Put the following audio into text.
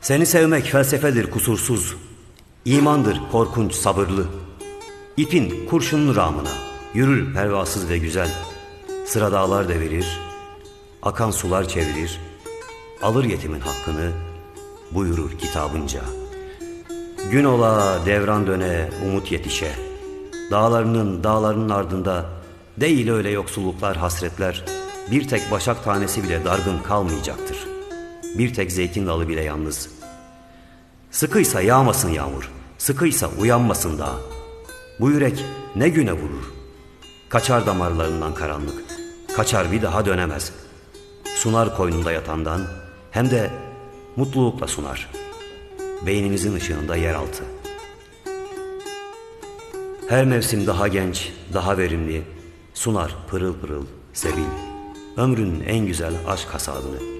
Seni sevmek felsefedir kusursuz. İmandır korkunç sabırlı. İpin kurşunlu ramına yürür pervasız ve güzel. Sıra dağlar devirir, akan sular çevirir. Alır yetimin hakkını, buyurur kitabınca. Gün ola devran döne umut yetişe. Dağlarının dağlarının ardında değil öyle yoksulluklar hasretler. Bir tek başak tanesi bile dargın kalmayacaktır. Bir tek zeytin dalı bile yalnız. Sıkıysa yağmasın yağmur, sıkıysa uyanmasın dağ. Bu yürek ne güne vurur. Kaçar damarlarından karanlık, kaçar bir daha dönemez. Sunar koynunda yatandan, hem de mutlulukla sunar. Beynimizin ışığında yeraltı. Her mevsim daha genç, daha verimli, sunar pırıl pırıl, sebil. Ömrün en güzel aşk hasadını.